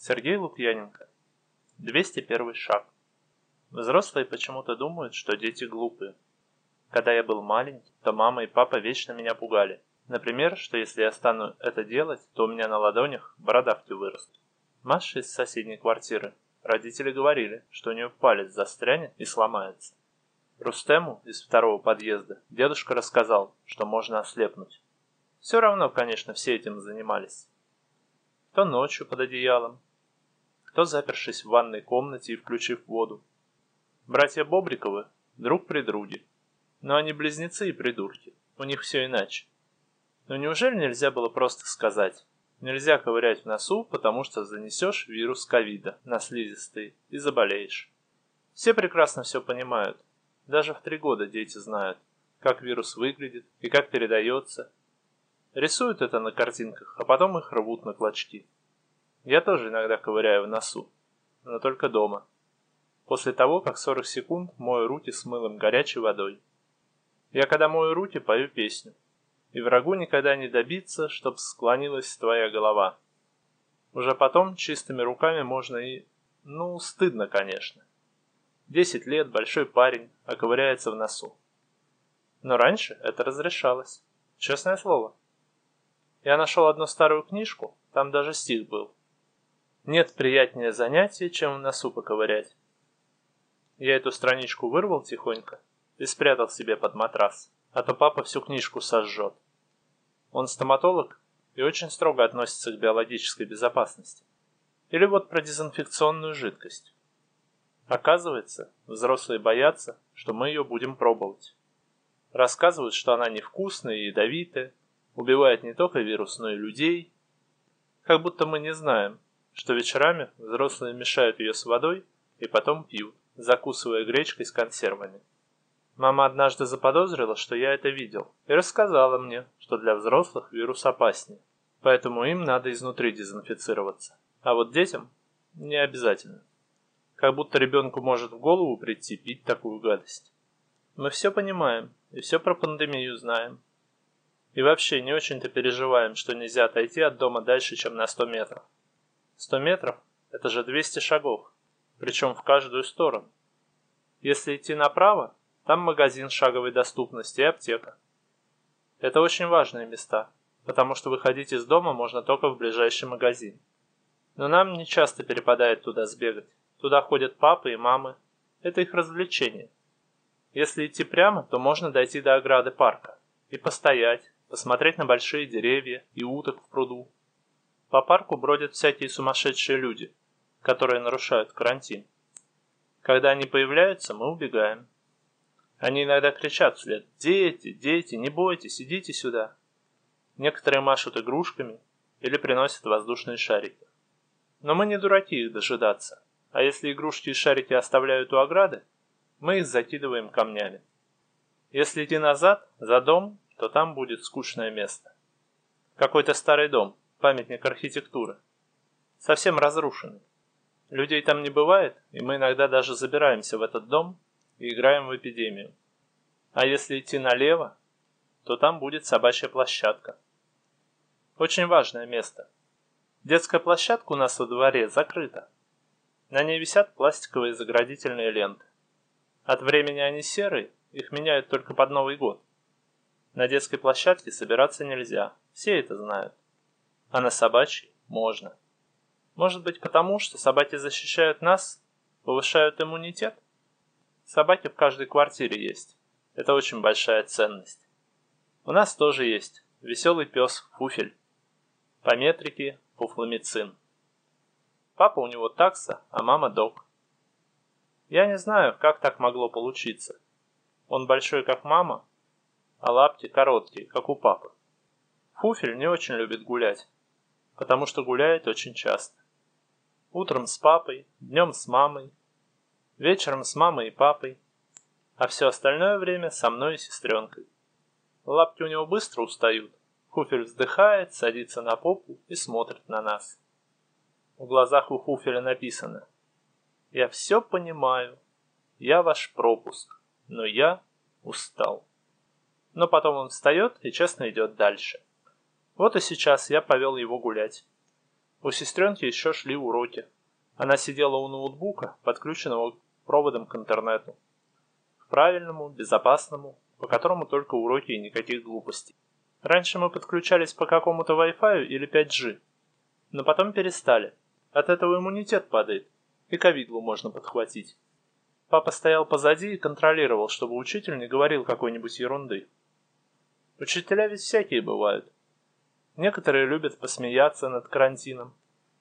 Сергей Лукьяненко. 201 шаг. Взрослые почему-то думают, что дети глупые. Когда я был маленький, то мама и папа вечно меня пугали. Например, что если я стану это делать, то у меня на ладонях бородавки вырастут. Маша из соседней квартиры. Родители говорили, что у нее палец застрянет и сломается. Рустему из второго подъезда дедушка рассказал, что можно ослепнуть. Все равно, конечно, все этим занимались. Кто ночью под одеялом, кто запершись в ванной комнате и включив воду. Братья Бобриковы друг при друге. Но они близнецы и придурки. У них все иначе. Но неужели нельзя было просто сказать? Нельзя ковырять в носу, потому что занесешь вирус ковида на слизистые и заболеешь. Все прекрасно все понимают. Даже в три года дети знают, как вирус выглядит и как передается. Рисуют это на картинках, а потом их рвут на клочки. Я тоже иногда ковыряю в носу, но только дома. После того, как 40 секунд мою руки с мылом горячей водой. Я когда мою руки, пою песню и врагу никогда не добиться, чтоб склонилась твоя голова. Уже потом чистыми руками можно и... Ну, стыдно, конечно. Десять лет, большой парень, а ковыряется в носу. Но раньше это разрешалось. Честное слово. Я нашел одну старую книжку, там даже стих был. Нет приятнее занятия, чем в носу поковырять. Я эту страничку вырвал тихонько и спрятал себе под матрас а то папа всю книжку сожжет. Он стоматолог и очень строго относится к биологической безопасности. Или вот про дезинфекционную жидкость. Оказывается, взрослые боятся, что мы ее будем пробовать. Рассказывают, что она невкусная и ядовитая, убивает не только вирус, но и людей. Как будто мы не знаем, что вечерами взрослые мешают ее с водой и потом пьют, закусывая гречкой с консервами. Мама однажды заподозрила, что я это видел, и рассказала мне, что для взрослых вирус опаснее, поэтому им надо изнутри дезинфицироваться. А вот детям не обязательно. Как будто ребенку может в голову прийти пить такую гадость. Мы все понимаем и все про пандемию знаем. И вообще не очень-то переживаем, что нельзя отойти от дома дальше, чем на 100 метров. 100 метров – это же 200 шагов, причем в каждую сторону. Если идти направо, там магазин шаговой доступности и аптека. Это очень важные места, потому что выходить из дома можно только в ближайший магазин. Но нам не часто перепадает туда сбегать. Туда ходят папы и мамы. Это их развлечение. Если идти прямо, то можно дойти до ограды парка и постоять, посмотреть на большие деревья и уток в пруду. По парку бродят всякие сумасшедшие люди, которые нарушают карантин. Когда они появляются, мы убегаем. Они иногда кричат вслед «Дети, дети, не бойтесь, идите сюда!» Некоторые машут игрушками или приносят воздушные шарики. Но мы не дураки их дожидаться, а если игрушки и шарики оставляют у ограды, мы их закидываем камнями. Если идти назад, за дом, то там будет скучное место. Какой-то старый дом, памятник архитектуры. Совсем разрушенный. Людей там не бывает, и мы иногда даже забираемся в этот дом и играем в эпидемию. А если идти налево, то там будет собачья площадка. Очень важное место. Детская площадка у нас во дворе закрыта. На ней висят пластиковые заградительные ленты. От времени они серые, их меняют только под Новый год. На детской площадке собираться нельзя, все это знают. А на собачьей можно. Может быть потому, что собаки защищают нас, повышают иммунитет? Собаки в каждой квартире есть. Это очень большая ценность. У нас тоже есть веселый пес Фуфель. По метрике Пуфломицин. Папа у него такса, а мама док. Я не знаю, как так могло получиться. Он большой, как мама, а лапки короткие, как у папы. Фуфель не очень любит гулять, потому что гуляет очень часто. Утром с папой, днем с мамой, вечером с мамой и папой, а все остальное время со мной и сестренкой. Лапки у него быстро устают. Хуфель вздыхает, садится на попу и смотрит на нас. В глазах у Хуфеля написано «Я все понимаю, я ваш пропуск, но я устал». Но потом он встает и честно идет дальше. Вот и сейчас я повел его гулять. У сестренки еще шли уроки. Она сидела у ноутбука, подключенного проводом к интернету. К правильному, безопасному, по которому только уроки и никаких глупостей. Раньше мы подключались по какому-то Wi-Fi или 5G, но потом перестали. От этого иммунитет падает, и ковидлу можно подхватить. Папа стоял позади и контролировал, чтобы учитель не говорил какой-нибудь ерунды. Учителя ведь всякие бывают. Некоторые любят посмеяться над карантином,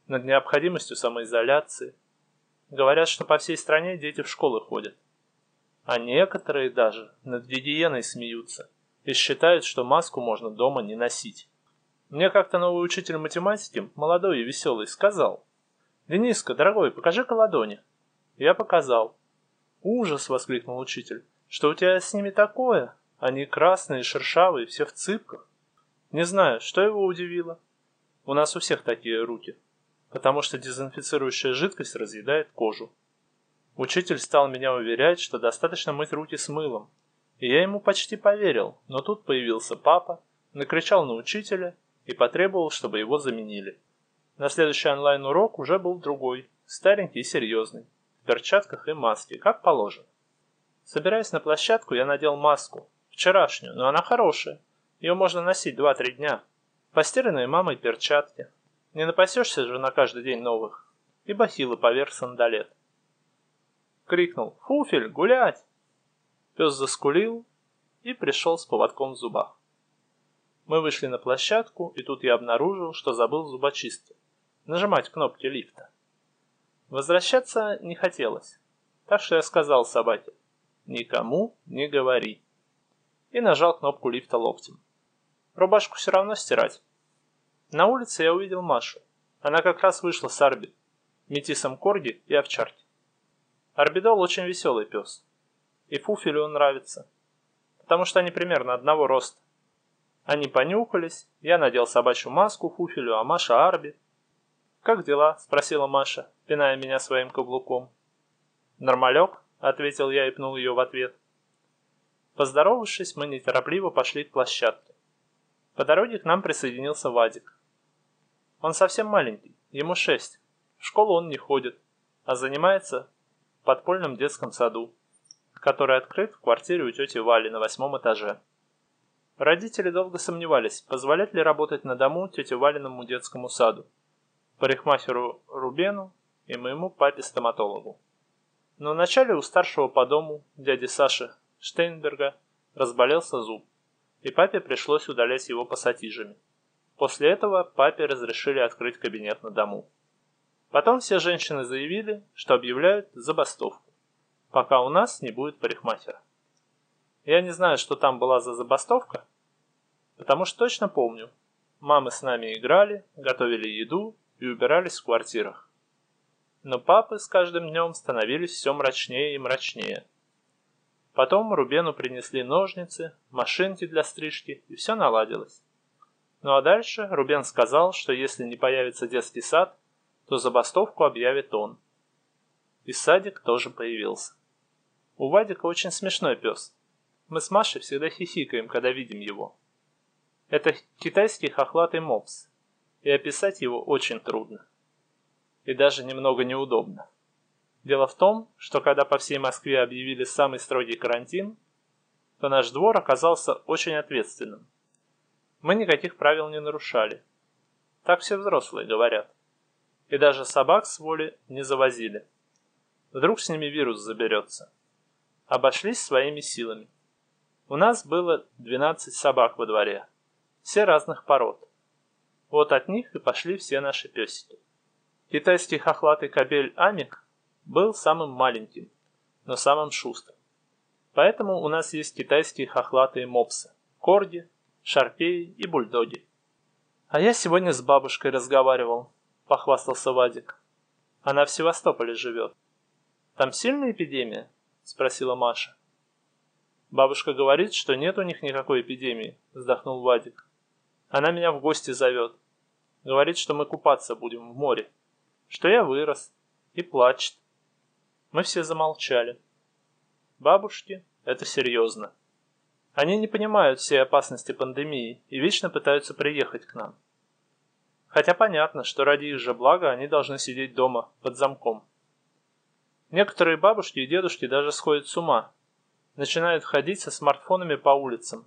над необходимостью самоизоляции. Говорят, что по всей стране дети в школы ходят. А некоторые даже над гигиеной смеются и считают, что маску можно дома не носить. Мне как-то новый учитель математики, молодой и веселый, сказал, «Дениска, дорогой, покажи-ка ладони». Я показал. «Ужас!» — воскликнул учитель. «Что у тебя с ними такое? Они красные, шершавые, все в цыпках». Не знаю, что его удивило. У нас у всех такие руки, потому что дезинфицирующая жидкость разъедает кожу. Учитель стал меня уверять, что достаточно мыть руки с мылом, и я ему почти поверил, но тут появился папа, накричал на учителя и потребовал, чтобы его заменили. На следующий онлайн-урок уже был другой, старенький и серьезный, в перчатках и маске, как положено. Собираясь на площадку, я надел маску, вчерашнюю, но она хорошая, ее можно носить 2-3 дня. Постиранные мамой перчатки. Не напасешься же на каждый день новых. И бахилы поверх сандалет. Крикнул «Фуфель, гулять!» Пес заскулил и пришел с поводком в зубах. Мы вышли на площадку, и тут я обнаружил, что забыл зубочистки. Нажимать кнопки лифта. Возвращаться не хотелось. Так что я сказал собаке «Никому не говори» и нажал кнопку лифта локтем. Рубашку все равно стирать. На улице я увидел Машу. Она как раз вышла с Арби, метисом Корги и овчарки. Арбидол очень веселый пес. И Фуфелю он нравится, потому что они примерно одного роста. Они понюхались, я надел собачью маску Фуфелю, а Маша Арби. «Как дела?» – спросила Маша, пиная меня своим каблуком. «Нормалек?» – ответил я и пнул ее в ответ. Поздоровавшись, мы неторопливо пошли к площадке. По дороге к нам присоединился Вадик. Он совсем маленький, ему шесть. В школу он не ходит, а занимается в подпольном детском саду, который открыт в квартире у тети Вали на восьмом этаже. Родители долго сомневались, позволять ли работать на дому тете Валиному детскому саду, парикмахеру Рубену и моему папе-стоматологу. Но вначале у старшего по дому, дяди Саши Штейнберга, разболелся зуб и папе пришлось удалять его пассатижами. После этого папе разрешили открыть кабинет на дому. Потом все женщины заявили, что объявляют забастовку, пока у нас не будет парикмахера. Я не знаю, что там была за забастовка, потому что точно помню, мамы с нами играли, готовили еду и убирались в квартирах. Но папы с каждым днем становились все мрачнее и мрачнее – Потом Рубену принесли ножницы, машинки для стрижки, и все наладилось. Ну а дальше Рубен сказал, что если не появится детский сад, то забастовку объявит он. И садик тоже появился. У Вадика очень смешной пес. Мы с Машей всегда хихикаем, когда видим его. Это китайский хохлатый мопс, и описать его очень трудно. И даже немного неудобно. Дело в том, что когда по всей Москве объявили самый строгий карантин, то наш двор оказался очень ответственным. Мы никаких правил не нарушали. Так все взрослые говорят. И даже собак с воли не завозили. Вдруг с ними вирус заберется. Обошлись своими силами. У нас было 12 собак во дворе. Все разных пород. Вот от них и пошли все наши песики. Китайский хохлатый кобель Амик был самым маленьким, но самым шустрым. Поэтому у нас есть китайские хохлатые мопсы, корги, шарпеи и бульдоги. А я сегодня с бабушкой разговаривал, похвастался Вадик. Она в Севастополе живет. Там сильная эпидемия? Спросила Маша. Бабушка говорит, что нет у них никакой эпидемии, вздохнул Вадик. Она меня в гости зовет. Говорит, что мы купаться будем в море. Что я вырос. И плачет. Мы все замолчали. Бабушки – это серьезно. Они не понимают всей опасности пандемии и вечно пытаются приехать к нам. Хотя понятно, что ради их же блага они должны сидеть дома, под замком. Некоторые бабушки и дедушки даже сходят с ума, начинают ходить со смартфонами по улицам,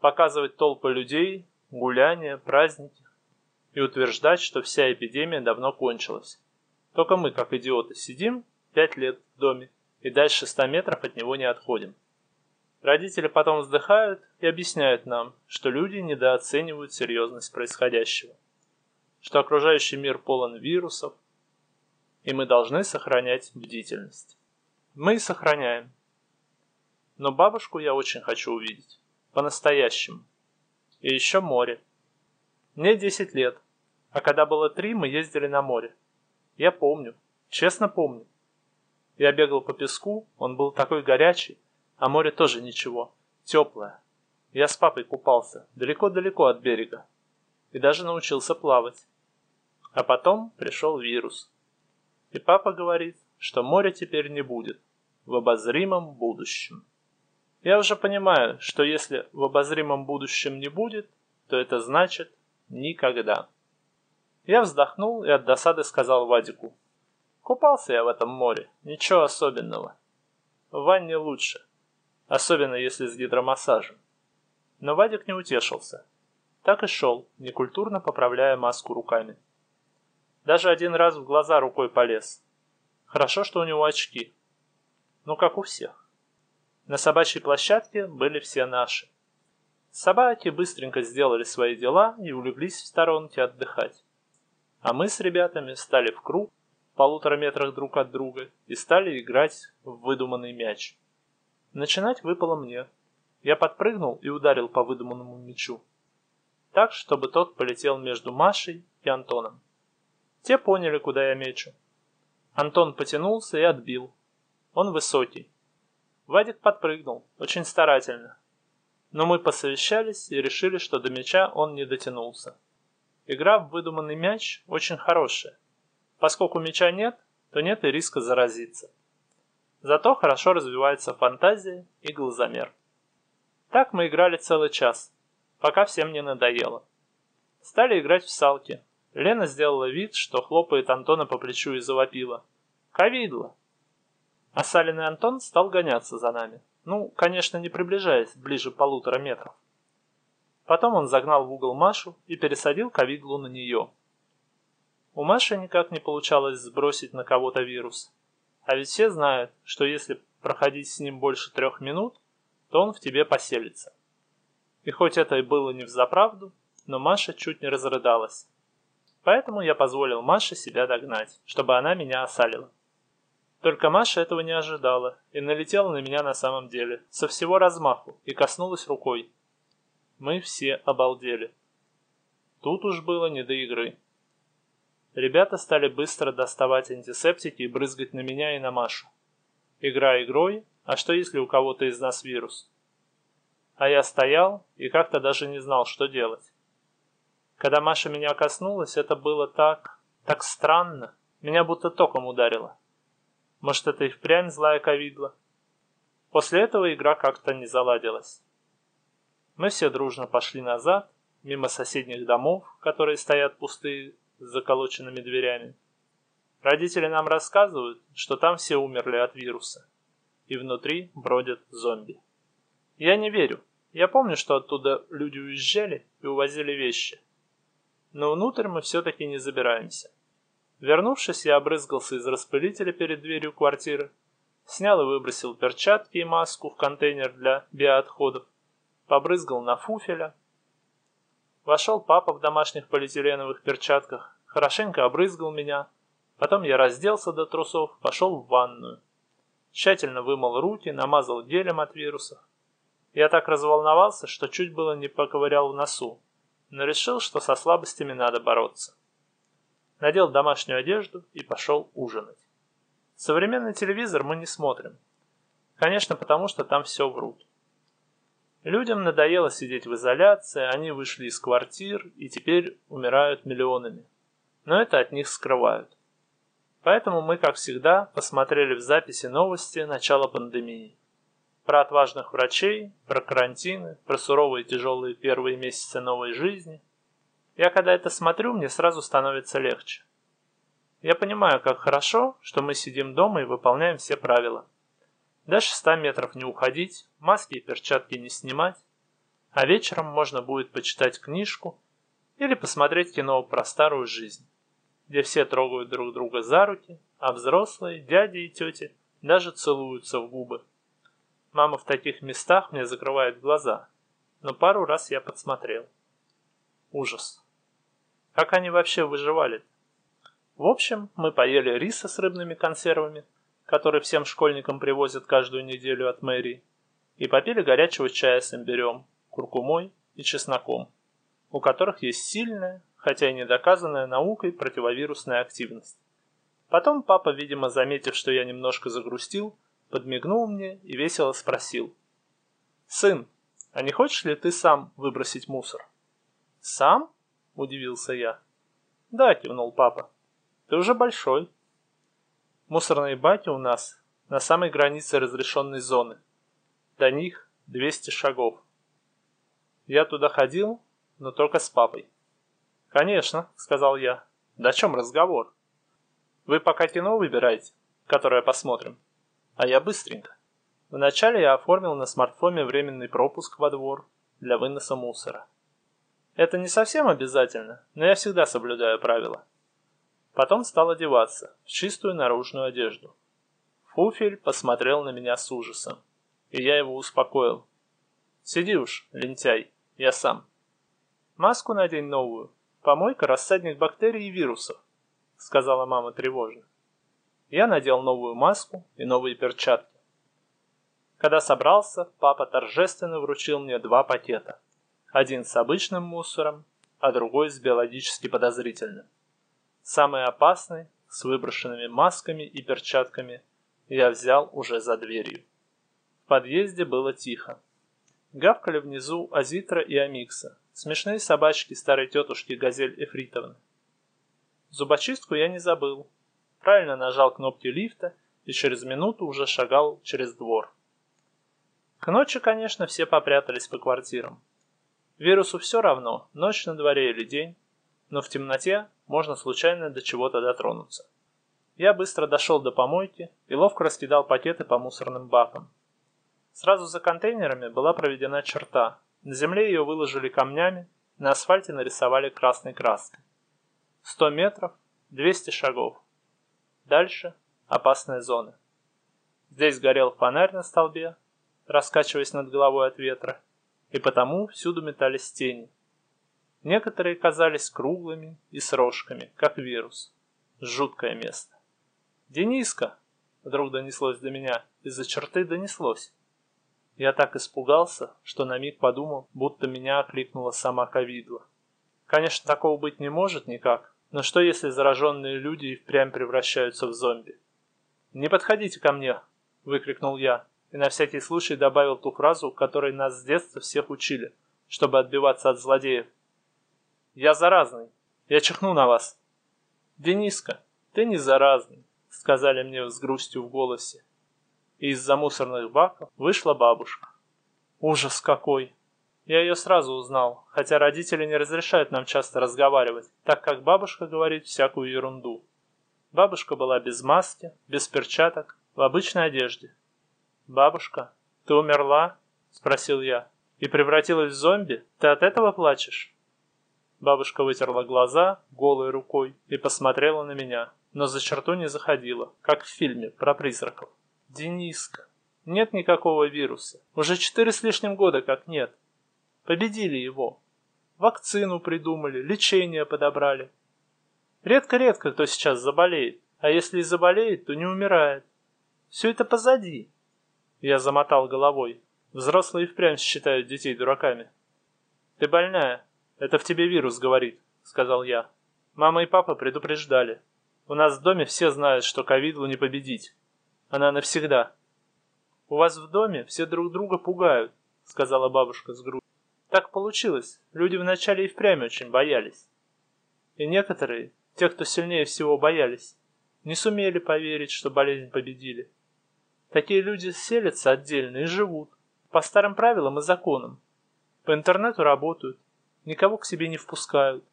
показывать толпы людей, гуляния, праздники и утверждать, что вся эпидемия давно кончилась. Только мы, как идиоты, сидим пять лет в доме и дальше ста метров от него не отходим. Родители потом вздыхают и объясняют нам, что люди недооценивают серьезность происходящего, что окружающий мир полон вирусов, и мы должны сохранять бдительность. Мы и сохраняем. Но бабушку я очень хочу увидеть. По-настоящему. И еще море. Мне 10 лет, а когда было 3, мы ездили на море. Я помню, честно помню. Я бегал по песку, он был такой горячий, а море тоже ничего, теплое. Я с папой купался, далеко-далеко от берега. И даже научился плавать. А потом пришел вирус. И папа говорит, что моря теперь не будет в обозримом будущем. Я уже понимаю, что если в обозримом будущем не будет, то это значит никогда. Я вздохнул и от досады сказал Вадику. Купался я в этом море, ничего особенного. В ванне лучше особенно если с гидромассажем. Но Вадик не утешился. Так и шел, некультурно поправляя маску руками. Даже один раз в глаза рукой полез. Хорошо, что у него очки. Ну, как у всех. На собачьей площадке были все наши. Собаки быстренько сделали свои дела и улеглись в сторонке отдыхать. А мы с ребятами встали в круг полутора метрах друг от друга и стали играть в выдуманный мяч. Начинать выпало мне. Я подпрыгнул и ударил по выдуманному мячу. Так, чтобы тот полетел между Машей и Антоном. Те поняли, куда я мечу. Антон потянулся и отбил. Он высокий. Вадик подпрыгнул, очень старательно. Но мы посовещались и решили, что до мяча он не дотянулся. Игра в выдуманный мяч очень хорошая. Поскольку мяча нет, то нет и риска заразиться. Зато хорошо развивается фантазия и глазомер. Так мы играли целый час, пока всем не надоело. Стали играть в салки. Лена сделала вид, что хлопает Антона по плечу и завопила. «Ковидло!» А Салин и Антон стал гоняться за нами. Ну, конечно, не приближаясь ближе полутора метров. Потом он загнал в угол Машу и пересадил ковидлу на нее. У Маши никак не получалось сбросить на кого-то вирус. А ведь все знают, что если проходить с ним больше трех минут, то он в тебе поселится. И хоть это и было не взаправду, но Маша чуть не разрыдалась. Поэтому я позволил Маше себя догнать, чтобы она меня осалила. Только Маша этого не ожидала и налетела на меня на самом деле, со всего размаху, и коснулась рукой. Мы все обалдели. Тут уж было не до игры. Ребята стали быстро доставать антисептики и брызгать на меня и на Машу. Игра игрой, а что если у кого-то из нас вирус? А я стоял и как-то даже не знал, что делать. Когда Маша меня коснулась, это было так... так странно. Меня будто током ударило. Может, это и впрямь злая ковидла? После этого игра как-то не заладилась. Мы все дружно пошли назад, мимо соседних домов, которые стоят пустые с заколоченными дверями. Родители нам рассказывают, что там все умерли от вируса, и внутри бродят зомби. Я не верю. Я помню, что оттуда люди уезжали и увозили вещи. Но внутрь мы все-таки не забираемся. Вернувшись, я обрызгался из распылителя перед дверью квартиры, снял и выбросил перчатки и маску в контейнер для биоотходов, побрызгал на фуфеля, Вошел папа в домашних полиэтиленовых перчатках, хорошенько обрызгал меня. Потом я разделся до трусов, пошел в ванную. Тщательно вымыл руки, намазал гелем от вирусов. Я так разволновался, что чуть было не поковырял в носу, но решил, что со слабостями надо бороться. Надел домашнюю одежду и пошел ужинать. Современный телевизор мы не смотрим. Конечно, потому что там все врут. Людям надоело сидеть в изоляции, они вышли из квартир и теперь умирают миллионами. Но это от них скрывают. Поэтому мы, как всегда, посмотрели в записи новости начала пандемии. Про отважных врачей, про карантины, про суровые тяжелые первые месяцы новой жизни. Я когда это смотрю, мне сразу становится легче. Я понимаю, как хорошо, что мы сидим дома и выполняем все правила. Дальше 100 метров не уходить, маски и перчатки не снимать, а вечером можно будет почитать книжку или посмотреть кино про старую жизнь, где все трогают друг друга за руки, а взрослые, дяди и тети даже целуются в губы. Мама в таких местах мне закрывает глаза, но пару раз я подсмотрел. Ужас. Как они вообще выживали? В общем, мы поели риса с рыбными консервами, который всем школьникам привозят каждую неделю от мэрии, и попили горячего чая с имбирем, куркумой и чесноком, у которых есть сильная, хотя и недоказанная наукой противовирусная активность. Потом папа, видимо, заметив, что я немножко загрустил, подмигнул мне и весело спросил. «Сын, а не хочешь ли ты сам выбросить мусор?» «Сам?» – удивился я. «Да», – кивнул папа. «Ты уже большой». Мусорные баки у нас на самой границе разрешенной зоны. До них 200 шагов. Я туда ходил, но только с папой. «Конечно», — сказал я. «Да о чем разговор?» «Вы пока кино выбираете, которое посмотрим, а я быстренько». Вначале я оформил на смартфоне временный пропуск во двор для выноса мусора. Это не совсем обязательно, но я всегда соблюдаю правила. Потом стал одеваться в чистую наружную одежду. Фуфель посмотрел на меня с ужасом, и я его успокоил. «Сиди уж, лентяй, я сам». «Маску надень новую. Помойка – рассадник бактерий и вирусов», – сказала мама тревожно. Я надел новую маску и новые перчатки. Когда собрался, папа торжественно вручил мне два пакета. Один с обычным мусором, а другой с биологически подозрительным. Самый опасный, с выброшенными масками и перчатками, я взял уже за дверью. В подъезде было тихо. Гавкали внизу Азитра и Амикса, смешные собачки старой тетушки Газель Эфритовны. Зубочистку я не забыл. Правильно нажал кнопки лифта и через минуту уже шагал через двор. К ночи, конечно, все попрятались по квартирам. Вирусу все равно, ночь на дворе или день, но в темноте можно случайно до чего-то дотронуться. Я быстро дошел до помойки и ловко раскидал пакеты по мусорным бакам. Сразу за контейнерами была проведена черта. На земле ее выложили камнями, на асфальте нарисовали красной краской. 100 метров, 200 шагов. Дальше опасная зона. Здесь горел фонарь на столбе, раскачиваясь над головой от ветра, и потому всюду метались тени. Некоторые казались круглыми и с рожками, как вирус. Жуткое место. «Дениска!» — вдруг донеслось до меня. Из-за черты донеслось. Я так испугался, что на миг подумал, будто меня окликнула сама ковидла. Конечно, такого быть не может никак, но что если зараженные люди и впрямь превращаются в зомби? «Не подходите ко мне!» — выкрикнул я, и на всякий случай добавил ту фразу, которой нас с детства всех учили, чтобы отбиваться от злодеев. Я заразный. Я чихну на вас. Дениска, ты не заразный, сказали мне с грустью в голосе. И из-за мусорных баков вышла бабушка. Ужас какой! Я ее сразу узнал, хотя родители не разрешают нам часто разговаривать, так как бабушка говорит всякую ерунду. Бабушка была без маски, без перчаток, в обычной одежде. «Бабушка, ты умерла?» – спросил я. «И превратилась в зомби? Ты от этого плачешь?» Бабушка вытерла глаза голой рукой и посмотрела на меня, но за черту не заходила, как в фильме про призраков. Дениска. Нет никакого вируса. Уже четыре с лишним года как нет. Победили его. Вакцину придумали, лечение подобрали. Редко-редко кто сейчас заболеет, а если и заболеет, то не умирает. Все это позади. Я замотал головой. Взрослые впрямь считают детей дураками. Ты больная, «Это в тебе вирус говорит», — сказал я. «Мама и папа предупреждали. У нас в доме все знают, что ковидлу не победить. Она навсегда». «У вас в доме все друг друга пугают», — сказала бабушка с грустью. «Так получилось. Люди вначале и впрямь очень боялись. И некоторые, те, кто сильнее всего боялись, не сумели поверить, что болезнь победили. Такие люди селятся отдельно и живут, по старым правилам и законам. По интернету работают, никого к себе не впускают,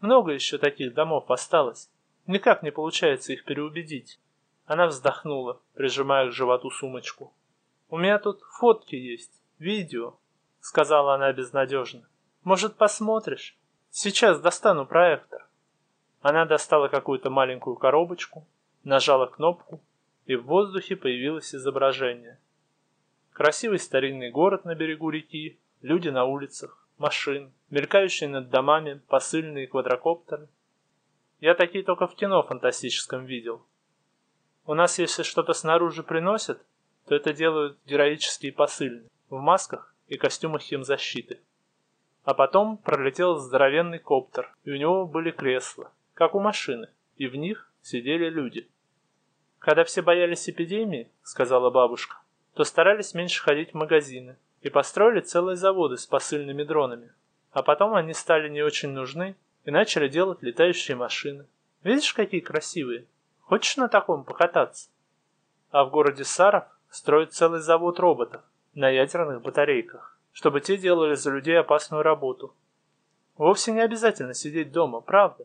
Много еще таких домов осталось. Никак не получается их переубедить. Она вздохнула, прижимая к животу сумочку. «У меня тут фотки есть, видео», — сказала она безнадежно. «Может, посмотришь? Сейчас достану проектор». Она достала какую-то маленькую коробочку, нажала кнопку, и в воздухе появилось изображение. Красивый старинный город на берегу реки, люди на улицах, машин, мелькающие над домами посыльные квадрокоптеры. Я такие только в кино фантастическом видел. У нас если что-то снаружи приносят, то это делают героические посыльные в масках и костюмах химзащиты. А потом пролетел здоровенный коптер, и у него были кресла, как у машины, и в них сидели люди. Когда все боялись эпидемии, сказала бабушка, то старались меньше ходить в магазины и построили целые заводы с посыльными дронами. А потом они стали не очень нужны и начали делать летающие машины. Видишь, какие красивые? Хочешь на таком покататься? А в городе Саров строят целый завод роботов на ядерных батарейках, чтобы те делали за людей опасную работу. Вовсе не обязательно сидеть дома, правда?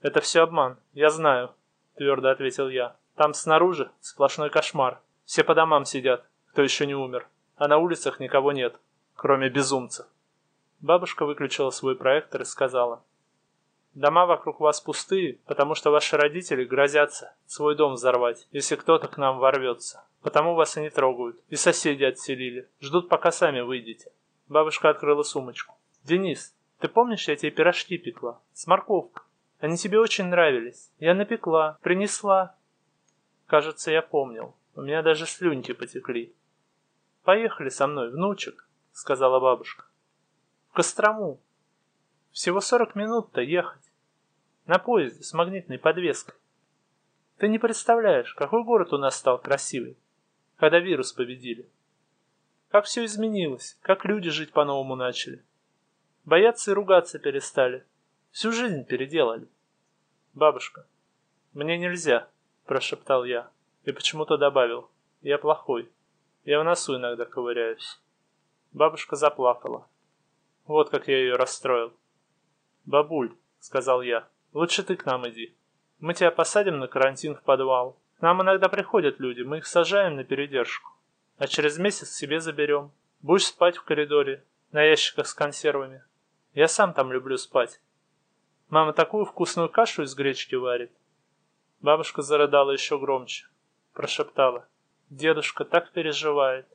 Это все обман, я знаю, твердо ответил я. Там снаружи сплошной кошмар. Все по домам сидят, кто еще не умер. А на улицах никого нет, кроме безумцев. Бабушка выключила свой проектор и сказала. Дома вокруг вас пустые, потому что ваши родители грозятся свой дом взорвать, если кто-то к нам ворвется. Потому вас и не трогают. И соседи отселили. Ждут, пока сами выйдете. Бабушка открыла сумочку. «Денис, ты помнишь, я тебе пирожки пекла? С морковкой. Они тебе очень нравились. Я напекла, принесла. Кажется, я помнил. У меня даже слюнки потекли. «Поехали со мной, внучек», — сказала бабушка. «В Кострому. Всего сорок минут-то ехать. На поезде с магнитной подвеской. Ты не представляешь, какой город у нас стал красивый, когда вирус победили. Как все изменилось, как люди жить по-новому начали. Бояться и ругаться перестали. Всю жизнь переделали. Бабушка, мне нельзя, прошептал я и почему-то добавил. Я плохой. Я в носу иногда ковыряюсь. Бабушка заплакала. Вот как я ее расстроил. «Бабуль», — сказал я, — «лучше ты к нам иди. Мы тебя посадим на карантин в подвал. К нам иногда приходят люди, мы их сажаем на передержку. А через месяц себе заберем. Будешь спать в коридоре, на ящиках с консервами. Я сам там люблю спать. Мама такую вкусную кашу из гречки варит. Бабушка зарыдала еще громче. Прошептала. Дедушка так переживает.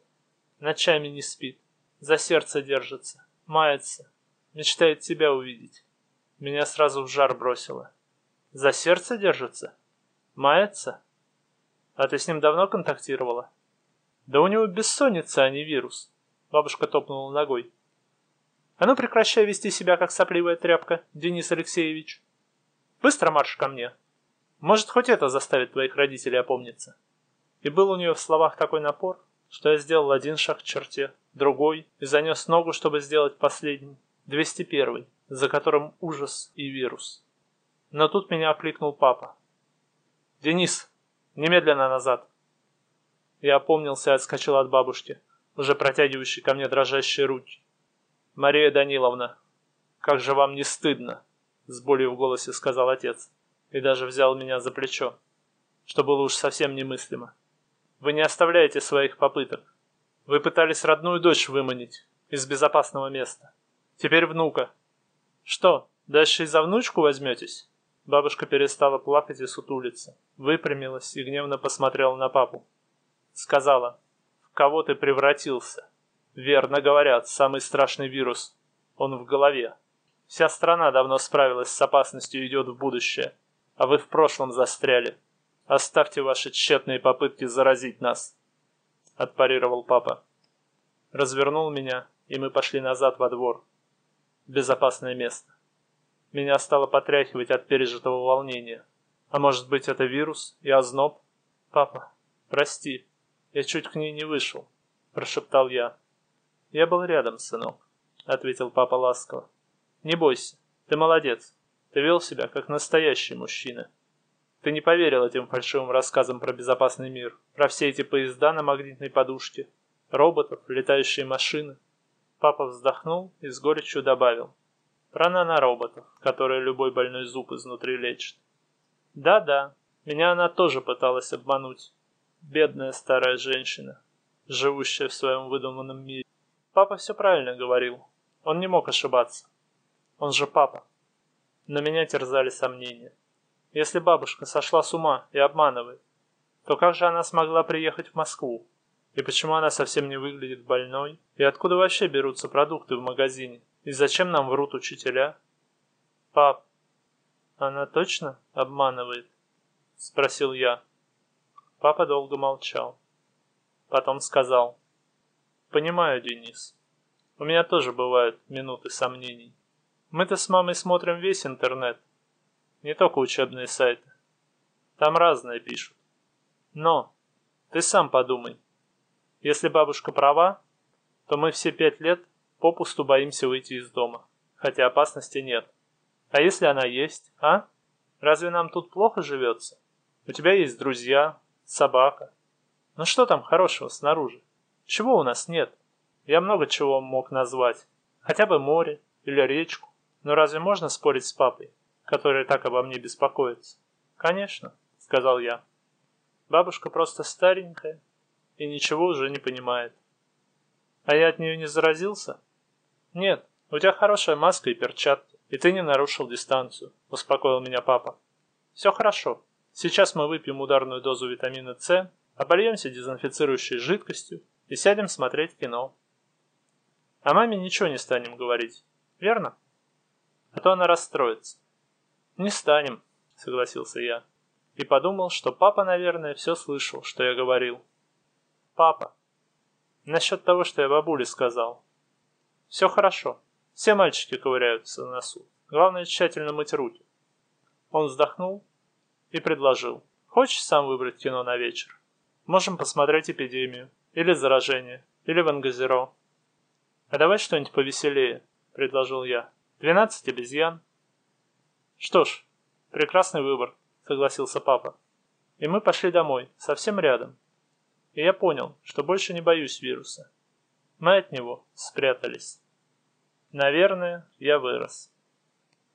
Ночами не спит. За сердце держится. Мается. Мечтает тебя увидеть. Меня сразу в жар бросило. За сердце держится? Мается? А ты с ним давно контактировала? Да у него бессонница, а не вирус. Бабушка топнула ногой. А ну прекращай вести себя, как сопливая тряпка, Денис Алексеевич. Быстро марш ко мне. Может, хоть это заставит твоих родителей опомниться. И был у нее в словах такой напор, что я сделал один шаг к черте, другой, и занес ногу, чтобы сделать последний, 201, за которым ужас и вирус. Но тут меня окликнул папа. «Денис, немедленно назад!» Я опомнился и отскочил от бабушки, уже протягивающей ко мне дрожащие руки. «Мария Даниловна, как же вам не стыдно!» С болью в голосе сказал отец и даже взял меня за плечо, что было уж совсем немыслимо. Вы не оставляете своих попыток. Вы пытались родную дочь выманить из безопасного места. Теперь внука. Что, дальше и за внучку возьметесь? Бабушка перестала плакать и сутулиться, выпрямилась и гневно посмотрела на папу. Сказала, в кого ты превратился? Верно говорят, самый страшный вирус. Он в голове. Вся страна давно справилась с опасностью и идет в будущее а вы в прошлом застряли. Оставьте ваши тщетные попытки заразить нас», — отпарировал папа. Развернул меня, и мы пошли назад во двор. безопасное место. Меня стало потряхивать от пережитого волнения. А может быть, это вирус и озноб? «Папа, прости, я чуть к ней не вышел», — прошептал я. «Я был рядом, сынок», — ответил папа ласково. «Не бойся, ты молодец. Ты вел себя как настоящий мужчина. Ты не поверил этим фальшивым рассказам про безопасный мир, про все эти поезда на магнитной подушке, роботов, летающие машины. Папа вздохнул и с горечью добавил. Про нанороботов, которые любой больной зуб изнутри лечат. Да-да, меня она тоже пыталась обмануть. Бедная старая женщина, живущая в своем выдуманном мире. Папа все правильно говорил. Он не мог ошибаться. Он же папа. Но меня терзали сомнения. Если бабушка сошла с ума и обманывает, то как же она смогла приехать в Москву? И почему она совсем не выглядит больной? И откуда вообще берутся продукты в магазине? И зачем нам врут учителя? Пап, она точно обманывает? Спросил я. Папа долго молчал. Потом сказал. Понимаю, Денис. У меня тоже бывают минуты сомнений. Мы-то с мамой смотрим весь интернет. Не только учебные сайты. Там разное пишут. Но ты сам подумай. Если бабушка права, то мы все пять лет попусту боимся выйти из дома, хотя опасности нет. А если она есть, а? Разве нам тут плохо живется? У тебя есть друзья, собака. Ну что там хорошего снаружи? Чего у нас нет? Я много чего мог назвать. Хотя бы море или речку. Но разве можно спорить с папой, который так обо мне беспокоится? Конечно, сказал я. Бабушка просто старенькая, и ничего уже не понимает. А я от нее не заразился? Нет, у тебя хорошая маска и перчатки, и ты не нарушил дистанцию, успокоил меня папа. Все хорошо. Сейчас мы выпьем ударную дозу витамина С, обольемся дезинфицирующей жидкостью и сядем смотреть кино. А маме ничего не станем говорить, верно? А то она расстроится. Не станем, согласился я. И подумал, что папа, наверное, все слышал, что я говорил. Папа. Насчет того, что я бабуле сказал. Все хорошо. Все мальчики ковыряются на носу. Главное тщательно мыть руки. Он вздохнул и предложил. Хочешь сам выбрать кино на вечер? Можем посмотреть эпидемию. Или заражение. Или вангазеро. А давай что-нибудь повеселее, предложил я. Двенадцать обезьян. Что ж, прекрасный выбор, согласился папа. И мы пошли домой, совсем рядом и я понял, что больше не боюсь вируса. Мы от него спрятались. Наверное, я вырос.